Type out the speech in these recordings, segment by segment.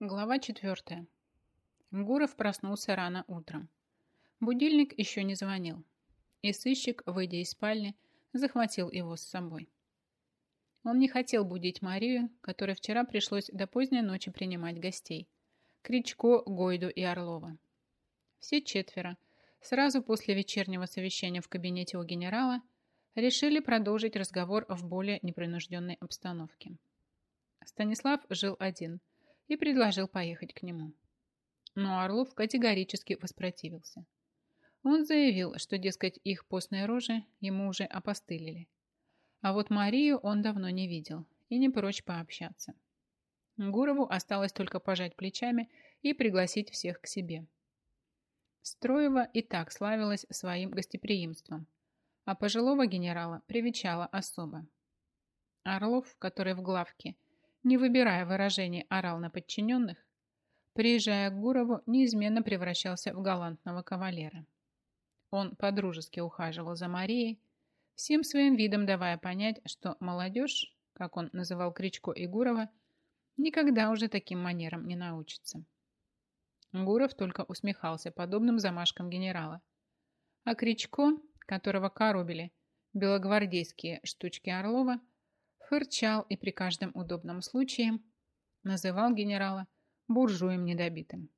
Глава четвертая. Гуров проснулся рано утром. Будильник еще не звонил, и сыщик, выйдя из спальни, захватил его с собой. Он не хотел будить Марию, которой вчера пришлось до поздней ночи принимать гостей. Кричко, Гойду и Орлова. Все четверо, сразу после вечернего совещания в кабинете у генерала, решили продолжить разговор в более непринужденной обстановке. Станислав жил один – и предложил поехать к нему. Но Орлов категорически воспротивился. Он заявил, что, дескать, их постные рожи ему уже опостылили. А вот Марию он давно не видел и не прочь пообщаться. Гурову осталось только пожать плечами и пригласить всех к себе. Строева и так славилась своим гостеприимством, а пожилого генерала привечала особо. Орлов, который в главке – не выбирая выражений, орал на подчиненных, приезжая к Гурову, неизменно превращался в галантного кавалера. Он подружески ухаживал за Марией, всем своим видом давая понять, что молодежь, как он называл Кричко и Гурова, никогда уже таким манерам не научится. Гуров только усмехался подобным замашкам генерала. А Кричко, которого коробили белогвардейские штучки Орлова, фырчал и при каждом удобном случае называл генерала буржуем недобитым.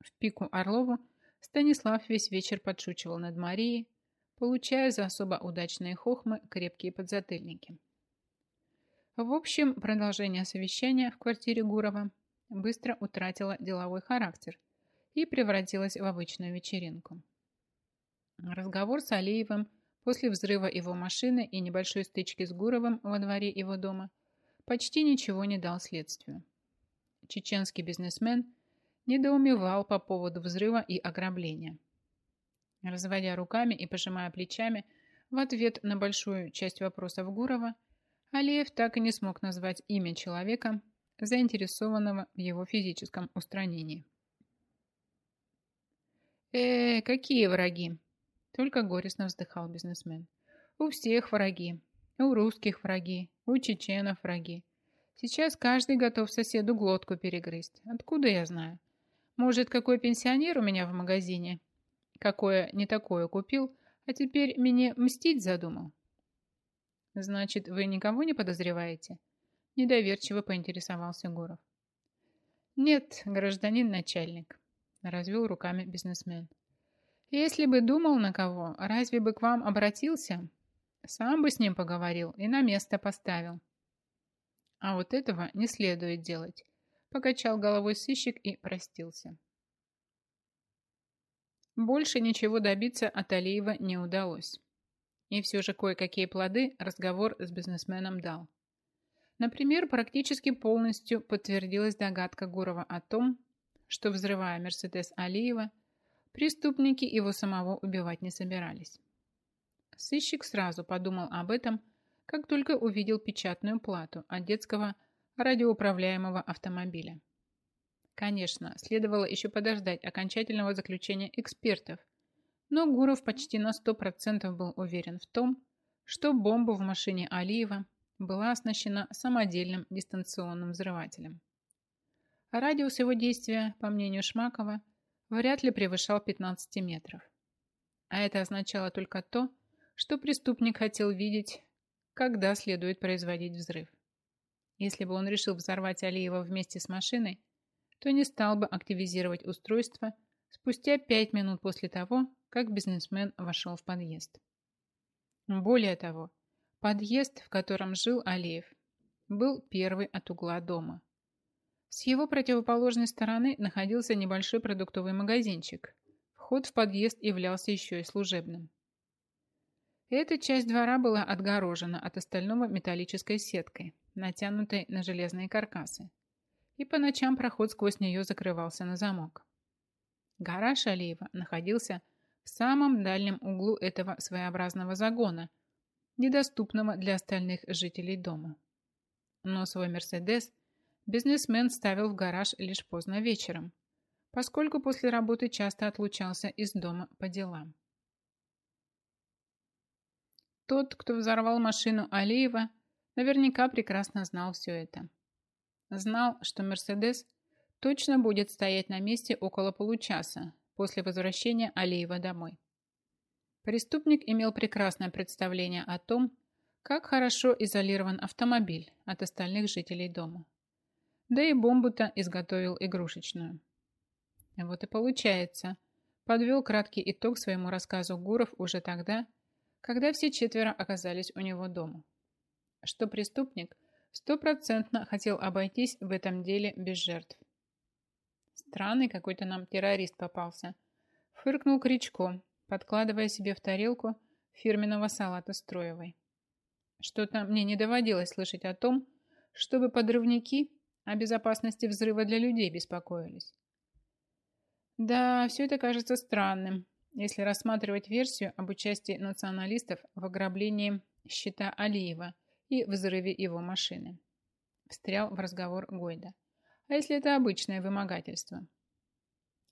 В пику Орлову Станислав весь вечер подшучивал над Марией, получая за особо удачные хохмы крепкие подзатыльники. В общем, продолжение совещания в квартире Гурова быстро утратило деловой характер и превратилось в обычную вечеринку. Разговор с Алиевым После взрыва его машины и небольшой стычки с Гуровым во дворе его дома почти ничего не дал следствию. Чеченский бизнесмен недоумевал по поводу взрыва и ограбления. Разводя руками и пожимая плечами, в ответ на большую часть вопросов Гурова, Алиев так и не смог назвать имя человека, заинтересованного в его физическом устранении. «Э, какие враги?» Только горестно вздыхал бизнесмен. У всех враги. У русских враги. У чеченов враги. Сейчас каждый готов соседу глотку перегрызть. Откуда я знаю? Может, какой пенсионер у меня в магазине? Какое не такое купил, а теперь мне мстить задумал? Значит, вы никого не подозреваете? Недоверчиво поинтересовался Гуров. Нет, гражданин начальник, развел руками бизнесмен. Если бы думал на кого, разве бы к вам обратился? Сам бы с ним поговорил и на место поставил. А вот этого не следует делать. Покачал головой сыщик и простился. Больше ничего добиться от Алиева не удалось. И все же кое-какие плоды разговор с бизнесменом дал. Например, практически полностью подтвердилась догадка Гурова о том, что, взрывая Мерседес Алиева, Преступники его самого убивать не собирались. Сыщик сразу подумал об этом, как только увидел печатную плату от детского радиоуправляемого автомобиля. Конечно, следовало еще подождать окончательного заключения экспертов, но Гуров почти на 100% был уверен в том, что бомба в машине Алиева была оснащена самодельным дистанционным взрывателем. Радиус его действия, по мнению Шмакова, вряд ли превышал 15 метров. А это означало только то, что преступник хотел видеть, когда следует производить взрыв. Если бы он решил взорвать Алиева вместе с машиной, то не стал бы активизировать устройство спустя 5 минут после того, как бизнесмен вошел в подъезд. Более того, подъезд, в котором жил Алиев, был первый от угла дома. С его противоположной стороны находился небольшой продуктовый магазинчик. Вход в подъезд являлся еще и служебным. Эта часть двора была отгорожена от остального металлической сеткой, натянутой на железные каркасы, и по ночам проход сквозь нее закрывался на замок. Гараж Алиева находился в самом дальнем углу этого своеобразного загона, недоступного для остальных жителей дома. Но свой «Мерседес» бизнесмен ставил в гараж лишь поздно вечером, поскольку после работы часто отлучался из дома по делам. Тот, кто взорвал машину Алиева, наверняка прекрасно знал все это. Знал, что «Мерседес» точно будет стоять на месте около получаса после возвращения Алиева домой. Преступник имел прекрасное представление о том, как хорошо изолирован автомобиль от остальных жителей дома. Да и бомбу-то изготовил игрушечную. Вот и получается, подвел краткий итог своему рассказу Гуров уже тогда, когда все четверо оказались у него дома. Что преступник стопроцентно хотел обойтись в этом деле без жертв. Странный какой-то нам террорист попался. Фыркнул Кричко, подкладывая себе в тарелку фирменного салата Строевой. Что-то мне не доводилось слышать о том, чтобы подрывники о безопасности взрыва для людей беспокоились. Да, все это кажется странным, если рассматривать версию об участии националистов в ограблении счета Алиева и взрыве его машины. Встрял в разговор Гойда. А если это обычное вымогательство?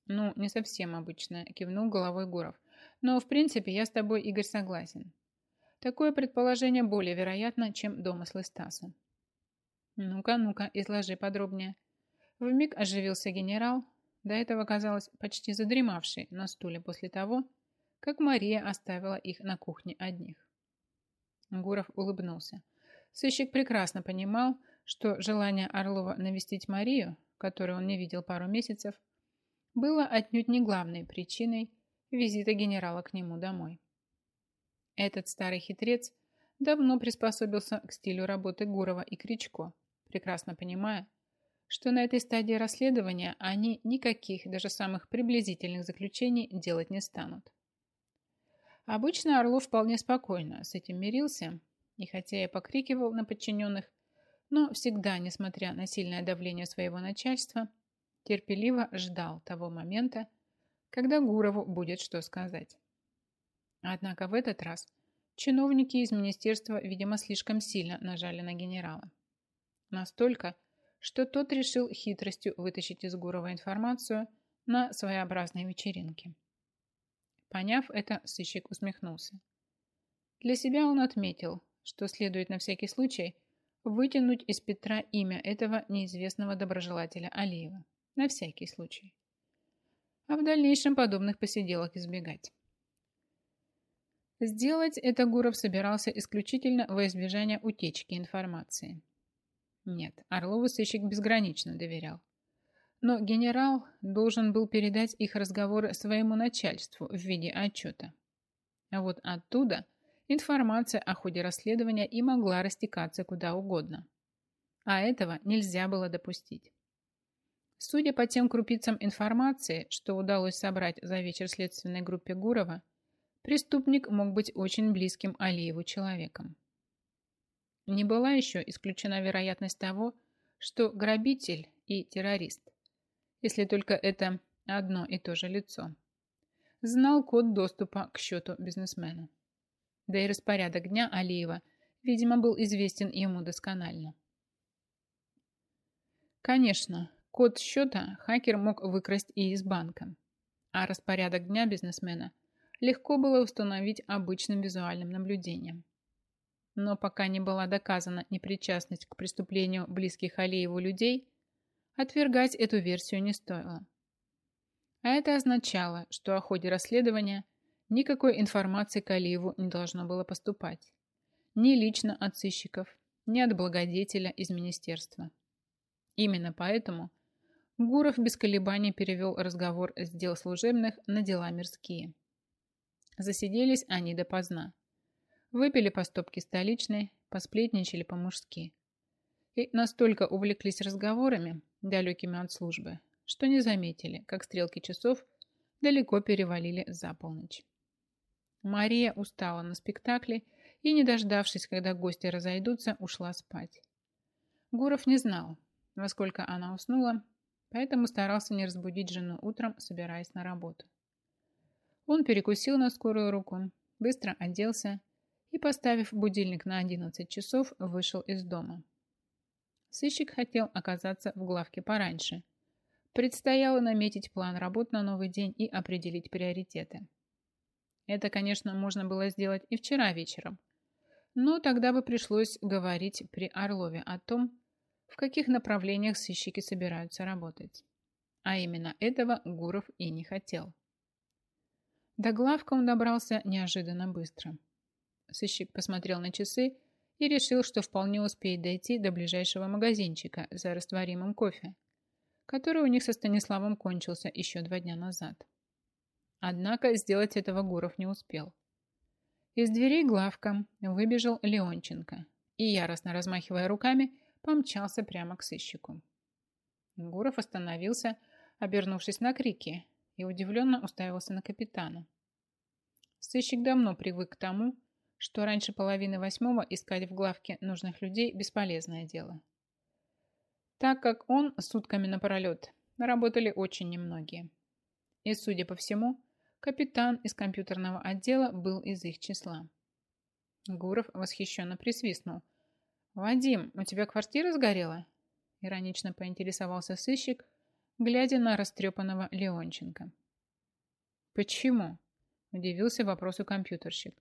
Ну, не совсем обычное, кивнул головой Гуров. Но, в принципе, я с тобой, Игорь, согласен. Такое предположение более вероятно, чем домыслы Стаса. Ну-ка, ну-ка, изложи подробнее. Вмиг оживился генерал, до этого, казалось, почти задремавший на стуле после того, как Мария оставила их на кухне одних. Гуров улыбнулся. Сыщик прекрасно понимал, что желание Орлова навестить Марию, которую он не видел пару месяцев, было отнюдь не главной причиной визита генерала к нему домой. Этот старый хитрец давно приспособился к стилю работы Гурова и Кричко, прекрасно понимая, что на этой стадии расследования они никаких, даже самых приблизительных заключений делать не станут. Обычно Орлов вполне спокойно с этим мирился, и хотя и покрикивал на подчиненных, но всегда, несмотря на сильное давление своего начальства, терпеливо ждал того момента, когда Гурову будет что сказать. Однако в этот раз чиновники из министерства, видимо, слишком сильно нажали на генерала. Настолько, что тот решил хитростью вытащить из Гурова информацию на своеобразной вечеринке. Поняв это, сыщик усмехнулся. Для себя он отметил, что следует на всякий случай вытянуть из Петра имя этого неизвестного доброжелателя Алиева. На всякий случай. А в дальнейшем подобных посиделок избегать. Сделать это Гуров собирался исключительно во избежание утечки информации. Нет, Орлову сыщик безгранично доверял. Но генерал должен был передать их разговоры своему начальству в виде отчета. А вот оттуда информация о ходе расследования и могла растекаться куда угодно. А этого нельзя было допустить. Судя по тем крупицам информации, что удалось собрать за вечер следственной группе Гурова, преступник мог быть очень близким Алиеву человеком. Не была еще исключена вероятность того, что грабитель и террорист, если только это одно и то же лицо, знал код доступа к счету бизнесмена. Да и распорядок дня Алиева, видимо, был известен ему досконально. Конечно, код счета хакер мог выкрасть и из банка, а распорядок дня бизнесмена легко было установить обычным визуальным наблюдением. Но пока не была доказана непричастность к преступлению близких Алиеву людей, отвергать эту версию не стоило. А это означало, что о ходе расследования никакой информации к Алиеву не должно было поступать. Ни лично от сыщиков, ни от благодетеля из министерства. Именно поэтому Гуров без колебаний перевел разговор с дел служебных на дела мирские. Засиделись они допоздна. Выпили по стопке столичной, посплетничали по-мужски. И настолько увлеклись разговорами, далекими от службы, что не заметили, как стрелки часов далеко перевалили за полночь. Мария устала на спектакле и, не дождавшись, когда гости разойдутся, ушла спать. Гуров не знал, во сколько она уснула, поэтому старался не разбудить жену утром, собираясь на работу. Он перекусил на скорую руку, быстро оделся и, поставив будильник на 11 часов, вышел из дома. Сыщик хотел оказаться в главке пораньше. Предстояло наметить план работ на новый день и определить приоритеты. Это, конечно, можно было сделать и вчера вечером, но тогда бы пришлось говорить при Орлове о том, в каких направлениях сыщики собираются работать. А именно этого Гуров и не хотел. До главка он добрался неожиданно быстро. Сыщик посмотрел на часы и решил, что вполне успеет дойти до ближайшего магазинчика за растворимым кофе, который у них со Станиславом кончился еще два дня назад. Однако сделать этого Гуров не успел. Из дверей главка выбежал Леонченко и, яростно размахивая руками, помчался прямо к сыщику. Гуров остановился, обернувшись на крики, и удивленно уставился на капитана. Сыщик давно привык к тому, что раньше половины восьмого искать в главке нужных людей – бесполезное дело. Так как он сутками напролет работали очень немногие. И, судя по всему, капитан из компьютерного отдела был из их числа. Гуров восхищенно присвистнул. «Вадим, у тебя квартира сгорела?» Иронично поинтересовался сыщик, глядя на растрепанного Леонченко. «Почему?» – удивился вопросу компьютерщик.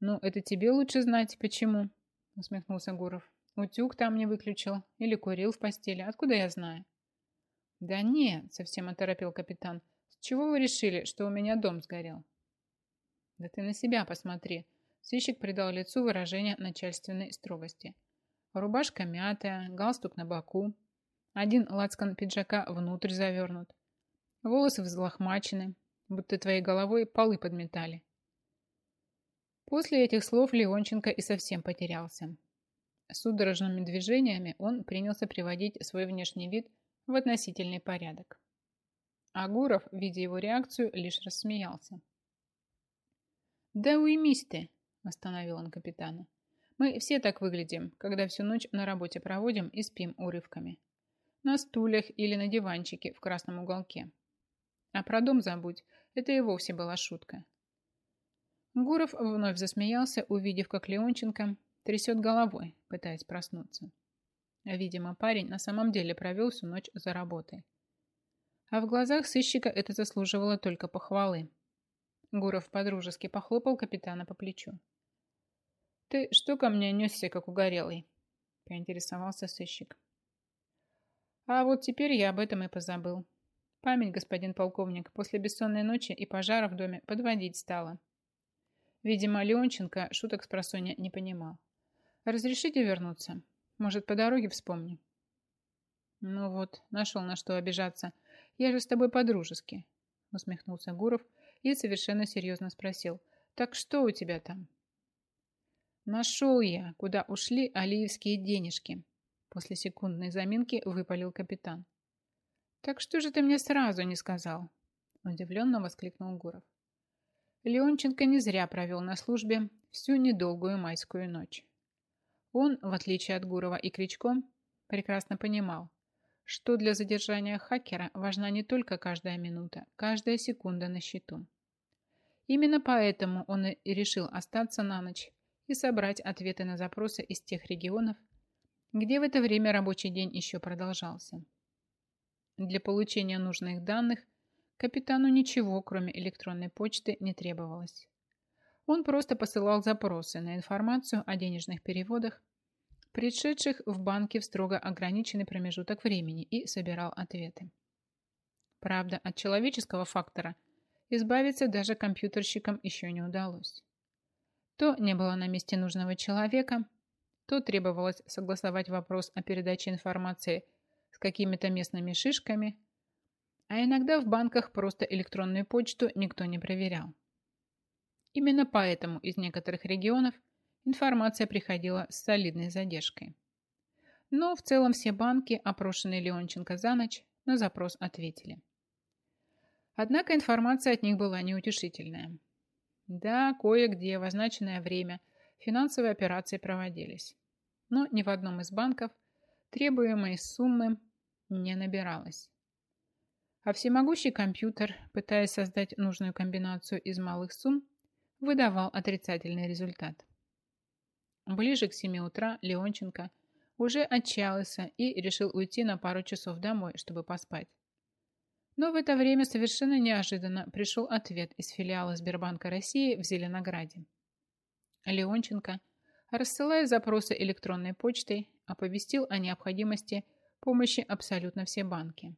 «Ну, это тебе лучше знать, почему?» – усмехнулся Гуров. «Утюг там не выключил или курил в постели. Откуда я знаю?» «Да нет», – совсем оторопил капитан. «С чего вы решили, что у меня дом сгорел?» «Да ты на себя посмотри», – сыщик придал лицу выражение начальственной строгости. Рубашка мятая, галстук на боку, один лацкан пиджака внутрь завернут, волосы взлохмачены, будто твоей головой полы подметали. После этих слов Леонченко и совсем потерялся. Судорожными движениями он принялся приводить свой внешний вид в относительный порядок. А Гуров, видя его реакцию, лишь рассмеялся. «Да уймись ты!» – остановил он капитана. «Мы все так выглядим, когда всю ночь на работе проводим и спим урывками. На стульях или на диванчике в красном уголке. А про дом забудь, это и вовсе была шутка. Гуров вновь засмеялся, увидев, как Леонченко трясет головой, пытаясь проснуться. Видимо, парень на самом деле провел всю ночь за работой. А в глазах сыщика это заслуживало только похвалы. Гуров подружески похлопал капитана по плечу. «Ты что ко мне несся, как угорелый?» – поинтересовался сыщик. «А вот теперь я об этом и позабыл. Память, господин полковник, после бессонной ночи и пожара в доме подводить стала. Видимо, Леонченко шуток с просонья не понимал. «Разрешите вернуться? Может, по дороге вспомню?» «Ну вот, нашел на что обижаться. Я же с тобой по-дружески», усмехнулся Гуров и совершенно серьезно спросил. «Так что у тебя там?» «Нашел я, куда ушли алиевские денежки», после секундной заминки выпалил капитан. «Так что же ты мне сразу не сказал?» удивленно воскликнул Гуров. Леонченко не зря провел на службе всю недолгую майскую ночь. Он, в отличие от Гурова и Кричко, прекрасно понимал, что для задержания хакера важна не только каждая минута, каждая секунда на счету. Именно поэтому он и решил остаться на ночь и собрать ответы на запросы из тех регионов, где в это время рабочий день еще продолжался. Для получения нужных данных – Капитану ничего, кроме электронной почты, не требовалось. Он просто посылал запросы на информацию о денежных переводах, пришедших в банке в строго ограниченный промежуток времени, и собирал ответы. Правда, от человеческого фактора избавиться даже компьютерщикам еще не удалось. То не было на месте нужного человека, то требовалось согласовать вопрос о передаче информации с какими-то местными шишками – а иногда в банках просто электронную почту никто не проверял. Именно поэтому из некоторых регионов информация приходила с солидной задержкой. Но в целом все банки, опрошенные Леонченко за ночь, на запрос ответили. Однако информация от них была неутешительная. Да, кое-где в означенное время финансовые операции проводились, но ни в одном из банков требуемой суммы не набиралось а всемогущий компьютер, пытаясь создать нужную комбинацию из малых сумм, выдавал отрицательный результат. Ближе к 7 утра Леонченко уже отчаялся и решил уйти на пару часов домой, чтобы поспать. Но в это время совершенно неожиданно пришел ответ из филиала Сбербанка России в Зеленограде. Леонченко, рассылая запросы электронной почтой, оповестил о необходимости помощи абсолютно все банки.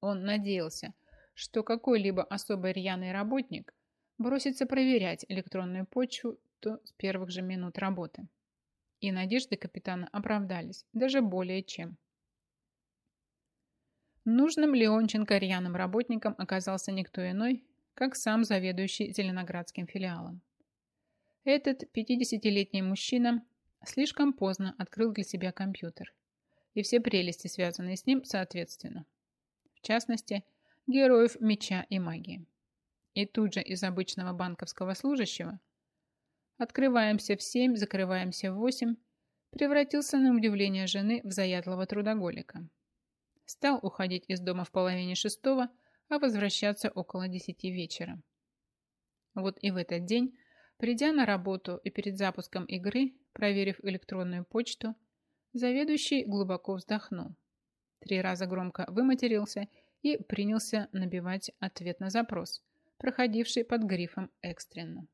Он надеялся, что какой-либо особо рьяный работник бросится проверять электронную почту с первых же минут работы. И надежды капитана оправдались, даже более чем. Нужным Леонченко рьяным работником оказался никто иной, как сам заведующий Зеленоградским филиалом. Этот 50-летний мужчина слишком поздно открыл для себя компьютер, и все прелести, связанные с ним, соответственно. В частности, героев меча и магии. И тут же из обычного банковского служащего открываемся в 7, закрываемся в 8, превратился на удивление жены в заядлого трудоголика. Стал уходить из дома в половине шестого, а возвращаться около десяти вечера. Вот и в этот день, придя на работу и перед запуском игры, проверив электронную почту, заведующий глубоко вздохнул. Три раза громко выматерился и принялся набивать ответ на запрос, проходивший под грифом «экстренно».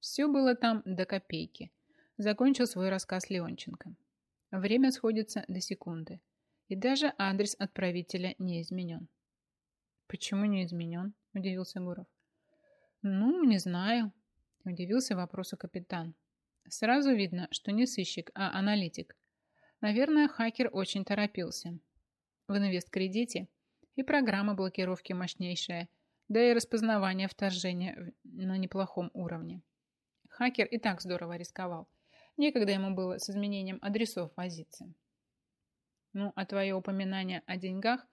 Все было там до копейки. Закончил свой рассказ Леонченко. Время сходится до секунды. И даже адрес отправителя не изменен. «Почему не изменен?» – удивился Гуров. «Ну, не знаю», – удивился вопросу капитан. «Сразу видно, что не сыщик, а аналитик. Наверное, хакер очень торопился. В инвест-кредите и программа блокировки мощнейшая, да и распознавание вторжения на неплохом уровне. Хакер и так здорово рисковал. Некогда ему было с изменением адресов возиться. Ну, а твое упоминание о деньгах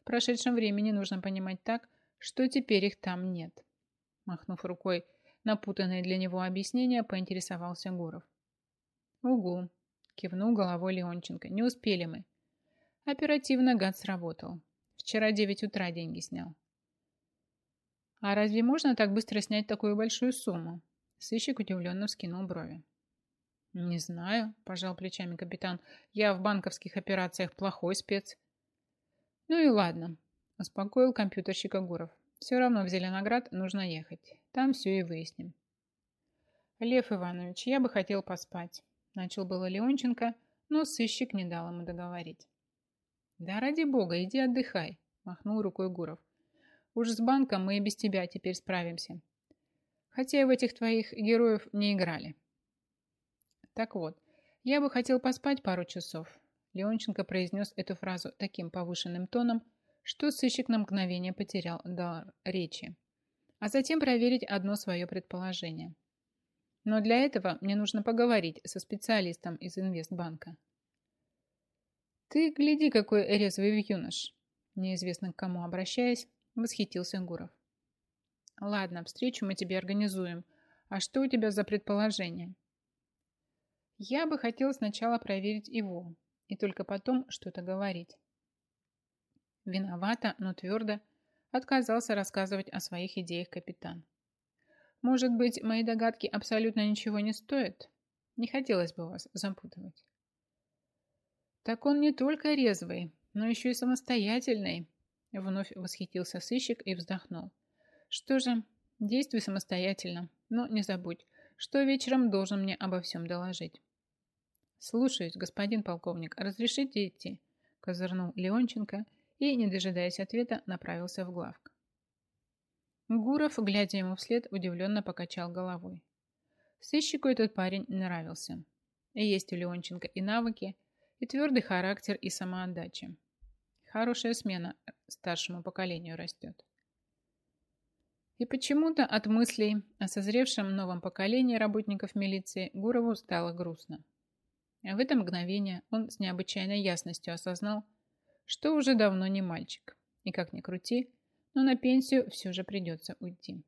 в прошедшем времени нужно понимать так, что теперь их там нет. Махнув рукой напутанное для него объяснение, поинтересовался Гуров. «Угу», – кивнул головой Леонченко. «Не успели мы». Оперативно гад сработал. Вчера 9 утра деньги снял. «А разве можно так быстро снять такую большую сумму?» Сыщик удивленно вскинул брови. «Не знаю», – пожал плечами капитан. «Я в банковских операциях плохой спец». «Ну и ладно», – успокоил компьютерщик Гуров. «Все равно в Зеленоград нужно ехать. Там все и выясним». «Лев Иванович, я бы хотел поспать», – начал было Леонченко, но сыщик не дал ему договорить. «Да ради бога, иди отдыхай», – махнул рукой Гуров. «Уж с банком мы и без тебя теперь справимся хотя и в этих твоих героев не играли. Так вот, я бы хотел поспать пару часов. Леонченко произнес эту фразу таким повышенным тоном, что сыщик на мгновение потерял дар речи, а затем проверить одно свое предположение. Но для этого мне нужно поговорить со специалистом из Инвестбанка. «Ты гляди, какой резвый юнош!» Неизвестно к кому обращаясь, восхитился Гуров. Ладно, встречу мы тебе организуем. А что у тебя за предположение? Я бы хотел сначала проверить его, и только потом что-то говорить. Виновато, но твердо отказался рассказывать о своих идеях капитан. Может быть, мои догадки абсолютно ничего не стоят? Не хотелось бы вас запутывать. Так он не только резвый, но еще и самостоятельный, вновь восхитился сыщик и вздохнул. Что же, действуй самостоятельно, но не забудь, что вечером должен мне обо всем доложить. Слушаюсь, господин полковник, разрешите идти? Козырнул Леонченко и, не дожидаясь ответа, направился в главк. Гуров, глядя ему вслед, удивленно покачал головой. Сыщику этот парень нравился. Есть у Леонченко и навыки, и твердый характер, и самоотдача. Хорошая смена старшему поколению растет. И почему-то от мыслей о созревшем новом поколении работников милиции Гурову стало грустно. В это мгновение он с необычайной ясностью осознал, что уже давно не мальчик. И как ни крути, но на пенсию все же придется уйти.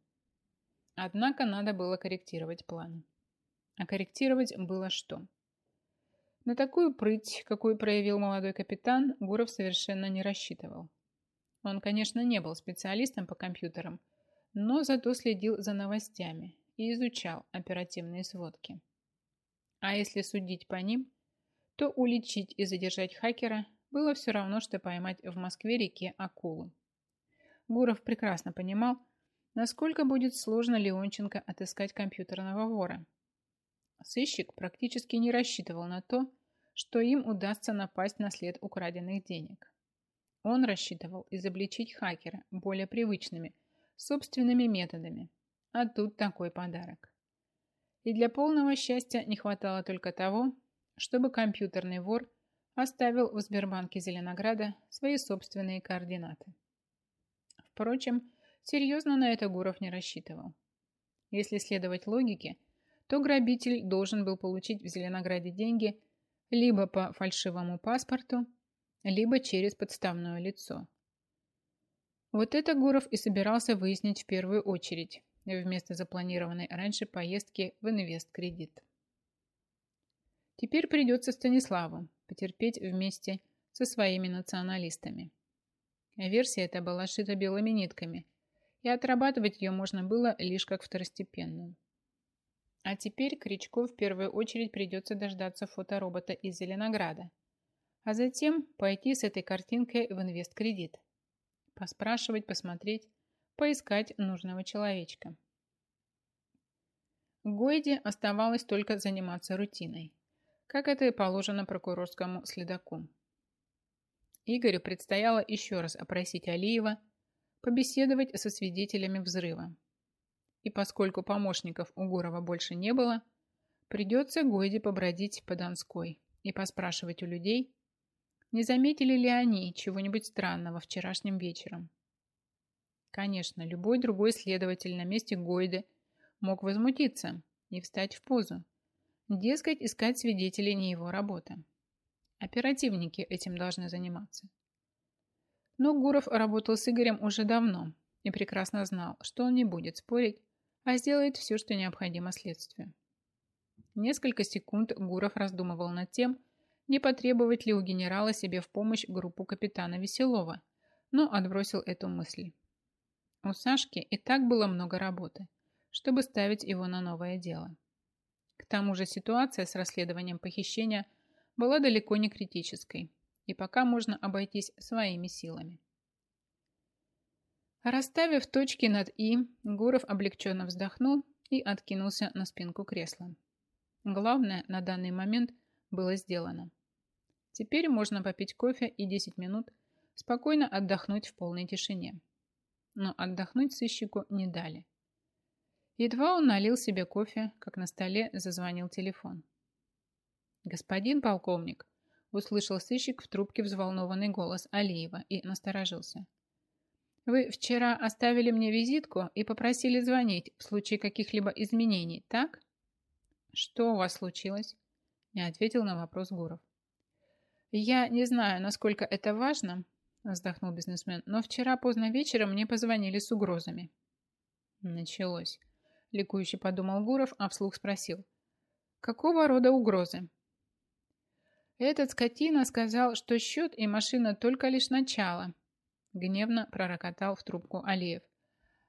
Однако надо было корректировать планы. А корректировать было что? На такую прыть, какую проявил молодой капитан, Гуров совершенно не рассчитывал. Он, конечно, не был специалистом по компьютерам, но зато следил за новостями и изучал оперативные сводки. А если судить по ним, то уличить и задержать хакера было все равно, что поймать в Москве-реке акулу. Гуров прекрасно понимал, насколько будет сложно Леонченко отыскать компьютерного вора. Сыщик практически не рассчитывал на то, что им удастся напасть на след украденных денег. Он рассчитывал изобличить хакера более привычными, собственными методами. А тут такой подарок. И для полного счастья не хватало только того, чтобы компьютерный вор оставил в Сбербанке Зеленограда свои собственные координаты. Впрочем, серьезно на это Гуров не рассчитывал. Если следовать логике, то грабитель должен был получить в Зеленограде деньги либо по фальшивому паспорту, либо через подставное лицо. Вот это Гуров и собирался выяснить в первую очередь, вместо запланированной раньше поездки в инвест-кредит. Теперь придется Станиславу потерпеть вместе со своими националистами. Версия эта была шита белыми нитками, и отрабатывать ее можно было лишь как второстепенную. А теперь Кричко в первую очередь придется дождаться фоторобота из Зеленограда, а затем пойти с этой картинкой в инвесткредит. Поспрашивать, посмотреть, поискать нужного человечка. Гойде оставалось только заниматься рутиной, как это и положено прокурорскому следаку. Игорю предстояло еще раз опросить Алиева, побеседовать со свидетелями взрыва. И поскольку помощников у Гурова больше не было, придется Гойде побродить по Донской и поспрашивать у людей, не заметили ли они чего-нибудь странного вчерашним вечером. Конечно, любой другой следователь на месте Гойды мог возмутиться и встать в позу. Дескать, искать свидетелей не его работа. Оперативники этим должны заниматься. Но Гуров работал с Игорем уже давно и прекрасно знал, что он не будет спорить, а сделает все, что необходимо следствию. Несколько секунд Гуров раздумывал над тем, не потребовать ли у генерала себе в помощь группу капитана Веселова, но отбросил эту мысль. У Сашки и так было много работы, чтобы ставить его на новое дело. К тому же ситуация с расследованием похищения была далеко не критической, и пока можно обойтись своими силами. Расставив точки над «и», Гуров облегченно вздохнул и откинулся на спинку кресла. Главное на данный момент было сделано. Теперь можно попить кофе и 10 минут спокойно отдохнуть в полной тишине. Но отдохнуть сыщику не дали. Едва он налил себе кофе, как на столе зазвонил телефон. «Господин полковник», – услышал сыщик в трубке взволнованный голос Алиева и насторожился. «Вы вчера оставили мне визитку и попросили звонить в случае каких-либо изменений, так?» «Что у вас случилось?» – не ответил на вопрос Гуров. «Я не знаю, насколько это важно», – вздохнул бизнесмен, «но вчера поздно вечером мне позвонили с угрозами». Началось. Ликующе подумал Гуров, а вслух спросил. «Какого рода угрозы?» «Этот скотина сказал, что счет и машина только лишь начало», гневно пророкотал в трубку Алиев.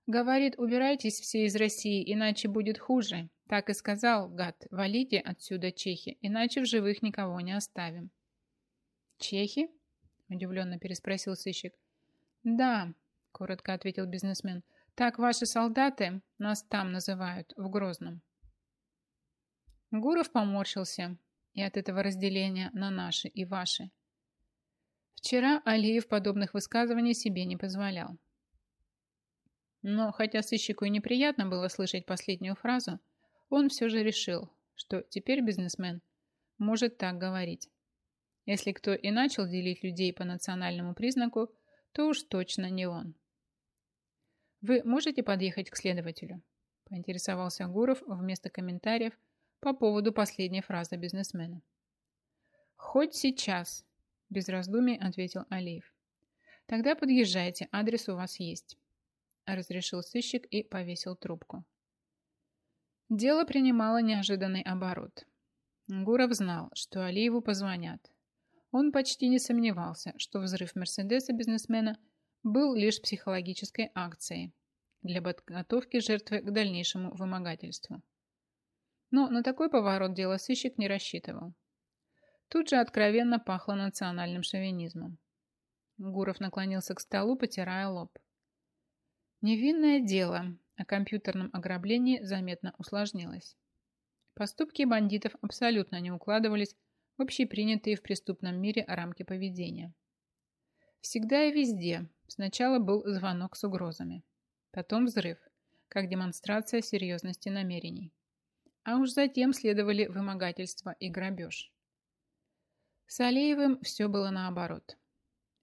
«Говорит, убирайтесь все из России, иначе будет хуже. Так и сказал, гад, валите отсюда чехи, иначе в живых никого не оставим». «Чехи?» – удивленно переспросил сыщик. «Да», – коротко ответил бизнесмен. «Так ваши солдаты нас там называют, в Грозном». Гуров поморщился и от этого разделения на наши и ваши. Вчера Алиев подобных высказываний себе не позволял. Но хотя сыщику и неприятно было слышать последнюю фразу, он все же решил, что теперь бизнесмен может так говорить. Если кто и начал делить людей по национальному признаку, то уж точно не он. «Вы можете подъехать к следователю?» – поинтересовался Гуров вместо комментариев по поводу последней фразы бизнесмена. «Хоть сейчас», – без раздумий ответил Алиев. «Тогда подъезжайте, адрес у вас есть», – разрешил сыщик и повесил трубку. Дело принимало неожиданный оборот. Гуров знал, что Алиеву позвонят, он почти не сомневался, что взрыв Мерседеса бизнесмена был лишь психологической акцией для подготовки жертвы к дальнейшему вымогательству. Но на такой поворот дела сыщик не рассчитывал. Тут же откровенно пахло национальным шовинизмом. Гуров наклонился к столу, потирая лоб. Невинное дело о компьютерном ограблении заметно усложнилось. Поступки бандитов абсолютно не укладывались общепринятые в преступном мире рамки поведения. Всегда и везде сначала был звонок с угрозами, потом взрыв, как демонстрация серьезности намерений. А уж затем следовали вымогательство и грабеж. С Алеевым все было наоборот.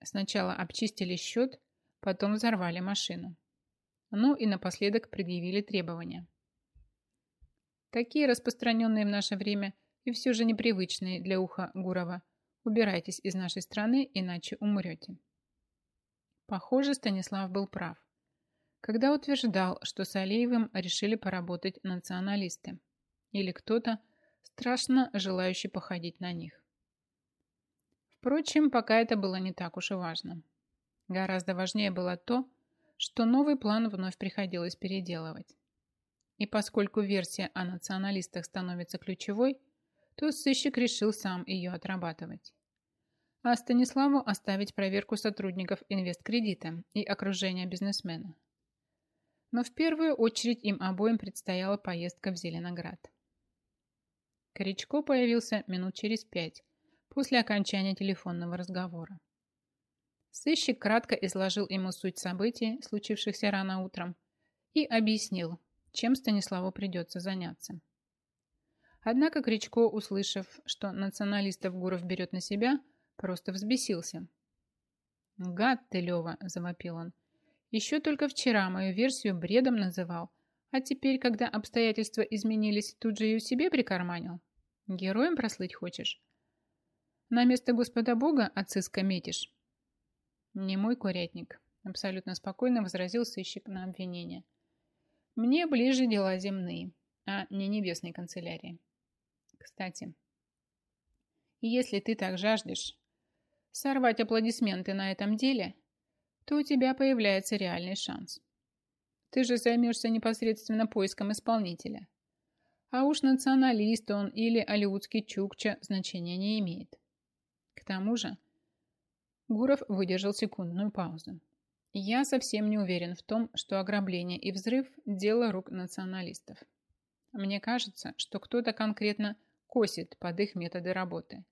Сначала обчистили счет, потом взорвали машину. Ну и напоследок предъявили требования. Такие распространенные в наше время и все же непривычные для уха Гурова. Убирайтесь из нашей страны, иначе умрете. Похоже, Станислав был прав, когда утверждал, что с Алиевым решили поработать националисты или кто-то, страшно желающий походить на них. Впрочем, пока это было не так уж и важно. Гораздо важнее было то, что новый план вновь приходилось переделывать. И поскольку версия о националистах становится ключевой, то сыщик решил сам ее отрабатывать. А Станиславу оставить проверку сотрудников инвесткредита и окружения бизнесмена. Но в первую очередь им обоим предстояла поездка в Зеленоград. Корячко появился минут через пять после окончания телефонного разговора. Сыщик кратко изложил ему суть событий, случившихся рано утром, и объяснил, чем Станиславу придется заняться. Однако Кричко, услышав, что националистов Гуров берет на себя, просто взбесился. «Гад ты, Лева!» – завопил он. «Еще только вчера мою версию бредом называл, а теперь, когда обстоятельства изменились, тут же ее себе прикарманил. Героем прослыть хочешь? На место Господа Бога отсыска метишь?» «Не мой курятник», – абсолютно спокойно возразил сыщик на обвинение. «Мне ближе дела земные, а не небесной канцелярии. Кстати, если ты так жаждешь сорвать аплодисменты на этом деле, то у тебя появляется реальный шанс. Ты же займешься непосредственно поиском исполнителя. А уж националист он или алиутский чукча значения не имеет. К тому же, Гуров выдержал секундную паузу. Я совсем не уверен в том, что ограбление и взрыв – дело рук националистов. Мне кажется, что кто-то конкретно косит под их методы работы.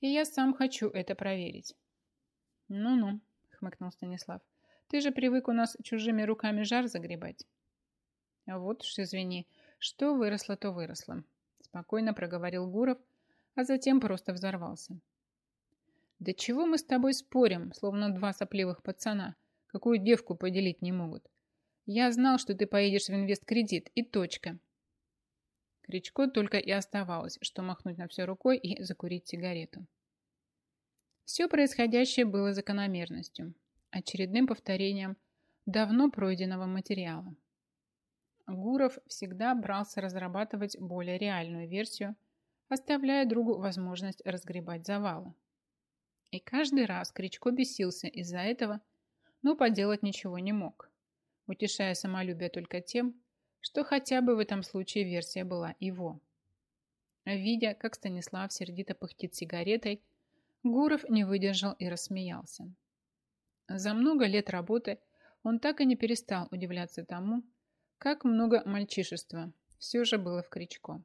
И я сам хочу это проверить. Ну-ну, хмыкнул Станислав. Ты же привык у нас чужими руками жар загребать. А вот уж извини, что выросло, то выросло. Спокойно проговорил Гуров, а затем просто взорвался. Да чего мы с тобой спорим, словно два сопливых пацана, какую девку поделить не могут? Я знал, что ты поедешь в инвесткредит, и точка. Кричко только и оставалось, что махнуть на все рукой и закурить сигарету. Все происходящее было закономерностью, очередным повторением давно пройденного материала. Гуров всегда брался разрабатывать более реальную версию, оставляя другу возможность разгребать завалы. И каждый раз Кричко бесился из-за этого, но поделать ничего не мог, утешая самолюбие только тем, что хотя бы в этом случае версия была его. Видя, как Станислав сердито пыхтит сигаретой, Гуров не выдержал и рассмеялся. За много лет работы он так и не перестал удивляться тому, как много мальчишества все же было в Кричко.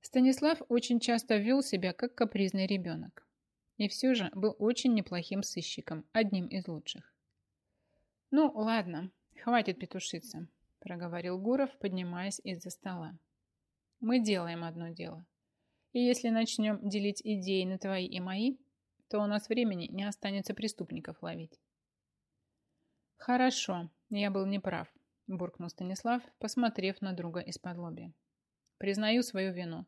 Станислав очень часто вел себя как капризный ребенок. И все же был очень неплохим сыщиком, одним из лучших. «Ну, ладно, хватит петушиться проговорил Гуров, поднимаясь из-за стола. Мы делаем одно дело. И если начнем делить идеи на твои и мои, то у нас времени не останется преступников ловить. Хорошо, я был неправ, буркнул Станислав, посмотрев на друга из-под лобья. Признаю свою вину.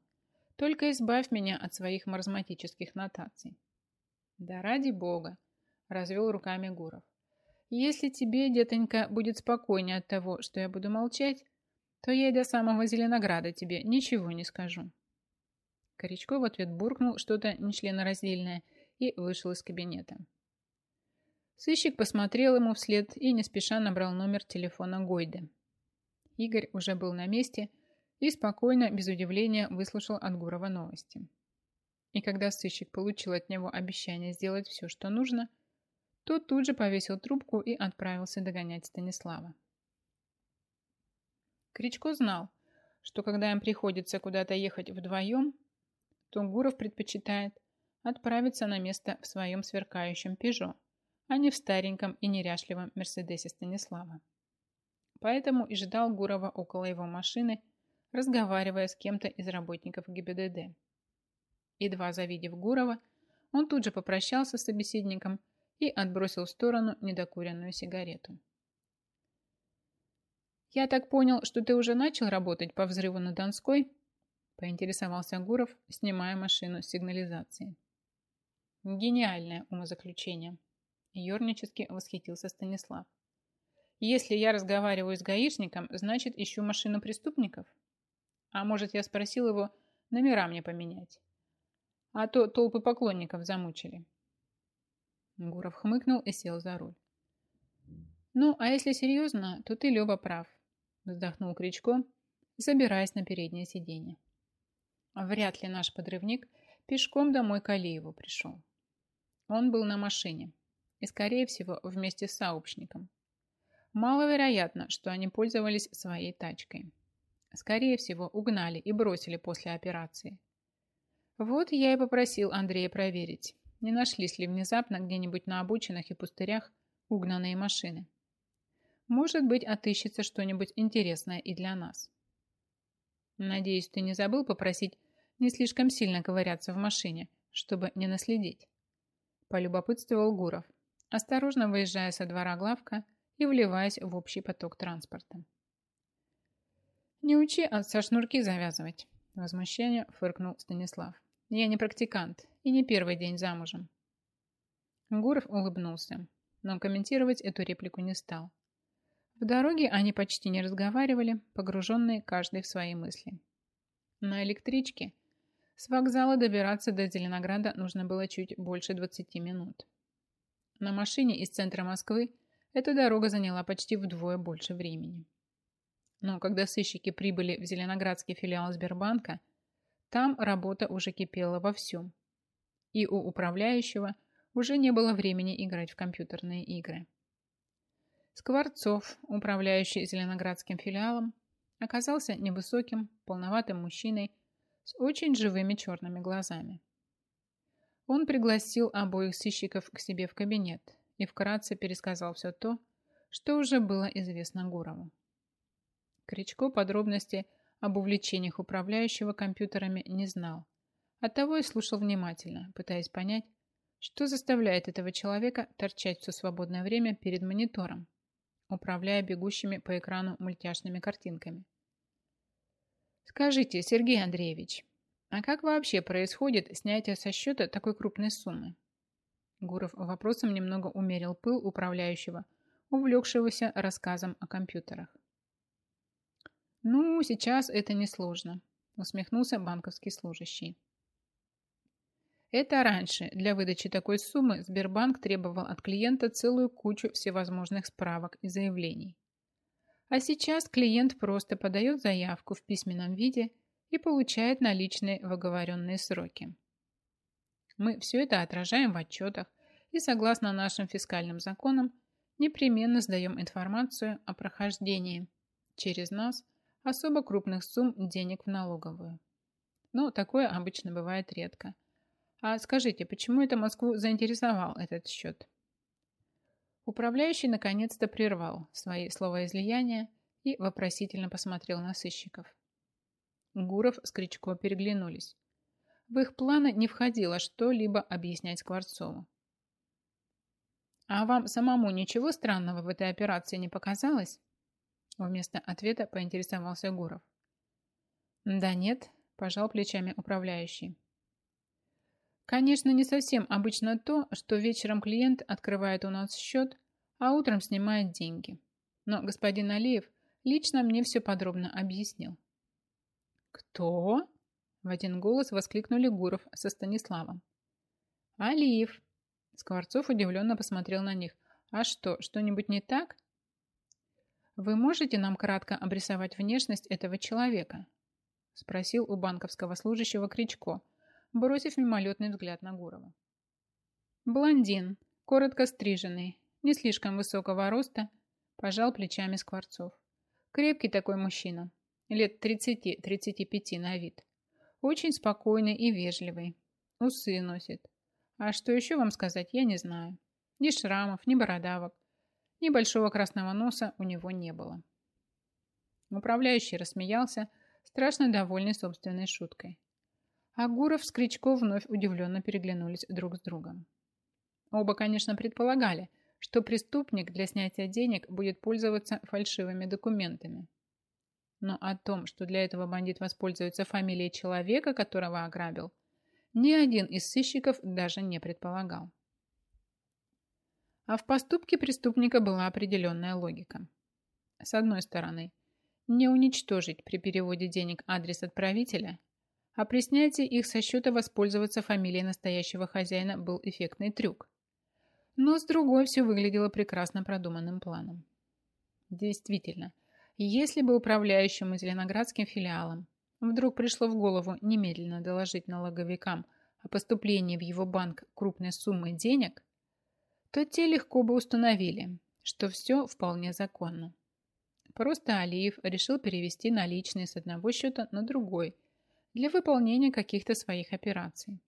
Только избавь меня от своих маразматических нотаций. Да ради бога, развел руками Гуров. Если тебе, детонька, будет спокойнее от того, что я буду молчать, то я и до самого Зеленограда тебе ничего не скажу. Корячков в ответ буркнул что-то нечленораздельное и вышел из кабинета. Сыщик посмотрел ему вслед и не спеша набрал номер телефона Гойды. Игорь уже был на месте и спокойно, без удивления, выслушал от Гурова новости. И когда сыщик получил от него обещание сделать все, что нужно – тот тут же повесил трубку и отправился догонять Станислава. Кричко знал, что когда им приходится куда-то ехать вдвоем, то Гуров предпочитает отправиться на место в своем сверкающем «Пежо», а не в стареньком и неряшливом «Мерседесе» Станислава. Поэтому и ждал Гурова около его машины, разговаривая с кем-то из работников ГИБДД. Едва завидев Гурова, он тут же попрощался с собеседником и отбросил в сторону недокуренную сигарету. «Я так понял, что ты уже начал работать по взрыву на Донской?» поинтересовался Гуров, снимая машину с сигнализации. «Гениальное умозаключение!» Ёрнически восхитился Станислав. «Если я разговариваю с гаишником, значит, ищу машину преступников? А может, я спросил его номера мне поменять? А то толпы поклонников замучили». Гуров хмыкнул и сел за руль. «Ну, а если серьезно, то ты, Лева, прав вздохнул Кричко, забираясь на переднее сиденье. Вряд ли наш подрывник пешком домой к Алиеву пришел. Он был на машине и, скорее всего, вместе с сообщником. Маловероятно, что они пользовались своей тачкой. Скорее всего, угнали и бросили после операции. Вот я и попросил Андрея проверить, не нашлись ли внезапно где-нибудь на обочинах и пустырях угнанные машины. Может быть, отыщется что-нибудь интересное и для нас. Надеюсь, ты не забыл попросить не слишком сильно ковыряться в машине, чтобы не наследить. Полюбопытствовал Гуров, осторожно выезжая со двора главка и вливаясь в общий поток транспорта. «Не учи отца шнурки завязывать», – возмущение фыркнул Станислав. «Я не практикант и не первый день замужем». Гуров улыбнулся, но комментировать эту реплику не стал. В дороге они почти не разговаривали, погруженные каждый в свои мысли. На электричке с вокзала добираться до Зеленограда нужно было чуть больше 20 минут. На машине из центра Москвы эта дорога заняла почти вдвое больше времени. Но когда сыщики прибыли в Зеленоградский филиал Сбербанка, там работа уже кипела вовсю. И у управляющего уже не было времени играть в компьютерные игры. Скворцов, управляющий Зеленоградским филиалом, оказался невысоким, полноватым мужчиной с очень живыми черными глазами. Он пригласил обоих сыщиков к себе в кабинет и вкратце пересказал все то, что уже было известно Гурову. Кричко подробности об увлечениях управляющего компьютерами не знал, оттого и слушал внимательно, пытаясь понять, что заставляет этого человека торчать все свободное время перед монитором, управляя бегущими по экрану мультяшными картинками. Скажите, Сергей Андреевич, а как вообще происходит снятие со счета такой крупной суммы? Гуров вопросом немного умерил пыл управляющего, увлекшегося рассказом о компьютерах. «Ну, сейчас это несложно», – усмехнулся банковский служащий. Это раньше для выдачи такой суммы Сбербанк требовал от клиента целую кучу всевозможных справок и заявлений. А сейчас клиент просто подает заявку в письменном виде и получает наличные в оговоренные сроки. Мы все это отражаем в отчетах и, согласно нашим фискальным законам, непременно сдаем информацию о прохождении через нас особо крупных сумм денег в налоговую. Но такое обычно бывает редко – а скажите, почему это Москву заинтересовал этот счет? Управляющий наконец-то прервал свои словоизлияния и вопросительно посмотрел на сыщиков. Гуров с Кричко переглянулись. В их планы не входило что-либо объяснять Скворцову. «А вам самому ничего странного в этой операции не показалось?» Вместо ответа поинтересовался Гуров. «Да нет», – пожал плечами управляющий. Конечно, не совсем обычно то, что вечером клиент открывает у нас счет, а утром снимает деньги. Но господин Алиев лично мне все подробно объяснил. «Кто?» – в один голос воскликнули Гуров со Станиславом. «Алиев!» – Скворцов удивленно посмотрел на них. «А что, что-нибудь не так?» «Вы можете нам кратко обрисовать внешность этого человека?» – спросил у банковского служащего Кричко – бросив мимолетный взгляд на Гурова. Блондин, коротко стриженный, не слишком высокого роста, пожал плечами Скворцов. Крепкий такой мужчина, лет 30-35 на вид. Очень спокойный и вежливый. Усы носит. А что еще вам сказать, я не знаю. Ни шрамов, ни бородавок, ни большого красного носа у него не было. Управляющий рассмеялся, страшно довольный собственной шуткой. А Гуров с Кричко вновь удивленно переглянулись друг с другом. Оба, конечно, предполагали, что преступник для снятия денег будет пользоваться фальшивыми документами. Но о том, что для этого бандит воспользуется фамилией человека, которого ограбил, ни один из сыщиков даже не предполагал. А в поступке преступника была определенная логика. С одной стороны, не уничтожить при переводе денег адрес отправителя, а при снятии их со счета воспользоваться фамилией настоящего хозяина был эффектный трюк. Но с другой все выглядело прекрасно продуманным планом. Действительно, если бы управляющему зеленоградским филиалом вдруг пришло в голову немедленно доложить налоговикам о поступлении в его банк крупной суммы денег, то те легко бы установили, что все вполне законно. Просто Алиев решил перевести наличные с одного счета на другой для выполнения каких-то своих операций.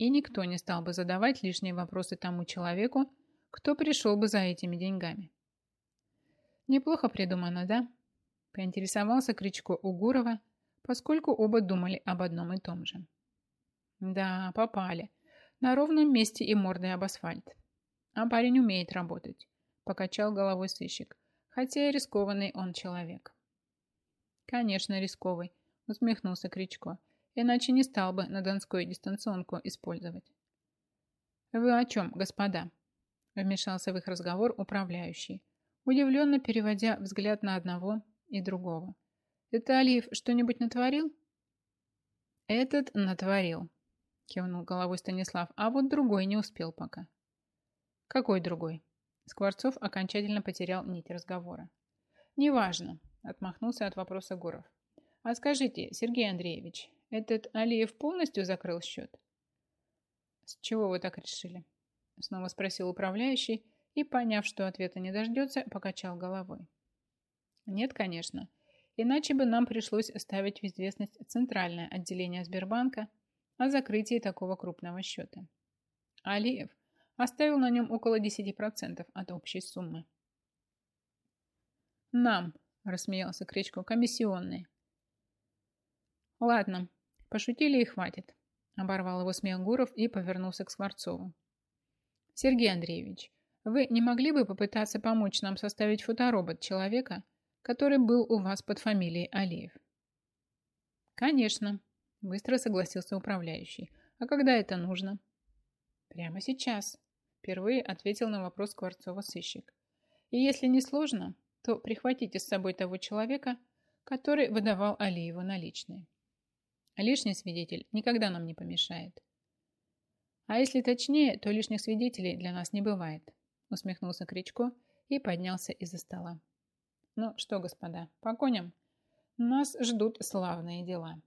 И никто не стал бы задавать лишние вопросы тому человеку, кто пришел бы за этими деньгами. Неплохо придумано, да? Поинтересовался Кричко у Гурова, поскольку оба думали об одном и том же. Да, попали. На ровном месте и мордой об асфальт. А парень умеет работать, покачал головой сыщик хотя и рискованный он человек. Конечно, рисковый, усмехнулся Кричко, иначе не стал бы на Донской дистанционку использовать. Вы о чем, господа? Вмешался в их разговор управляющий, удивленно переводя взгляд на одного и другого. Это Алиев что-нибудь натворил? Этот натворил, кивнул головой Станислав, а вот другой не успел пока. Какой другой? Скворцов окончательно потерял нить разговора. «Неважно», – отмахнулся от вопроса Гуров. «А скажите, Сергей Андреевич, этот Алиев полностью закрыл счет?» «С чего вы так решили?» – снова спросил управляющий и, поняв, что ответа не дождется, покачал головой. «Нет, конечно. Иначе бы нам пришлось ставить в известность центральное отделение Сбербанка о закрытии такого крупного счета. Алиев Оставил на нем около 10% от общей суммы. «Нам», – рассмеялся Кричко, – «комиссионные». «Ладно, пошутили и хватит», – оборвал его смех Гуров и повернулся к Скворцову. «Сергей Андреевич, вы не могли бы попытаться помочь нам составить фоторобот человека, который был у вас под фамилией Алиев?» «Конечно», – быстро согласился управляющий. «А когда это нужно?» «Прямо сейчас», Впервые ответил на вопрос Скворцова сыщик. И если не сложно, то прихватите с собой того человека, который выдавал Алиеву наличные. Лишний свидетель никогда нам не помешает. А если точнее, то лишних свидетелей для нас не бывает, усмехнулся Кричко и поднялся из-за стола. Ну что, господа, по коням? Нас ждут славные дела.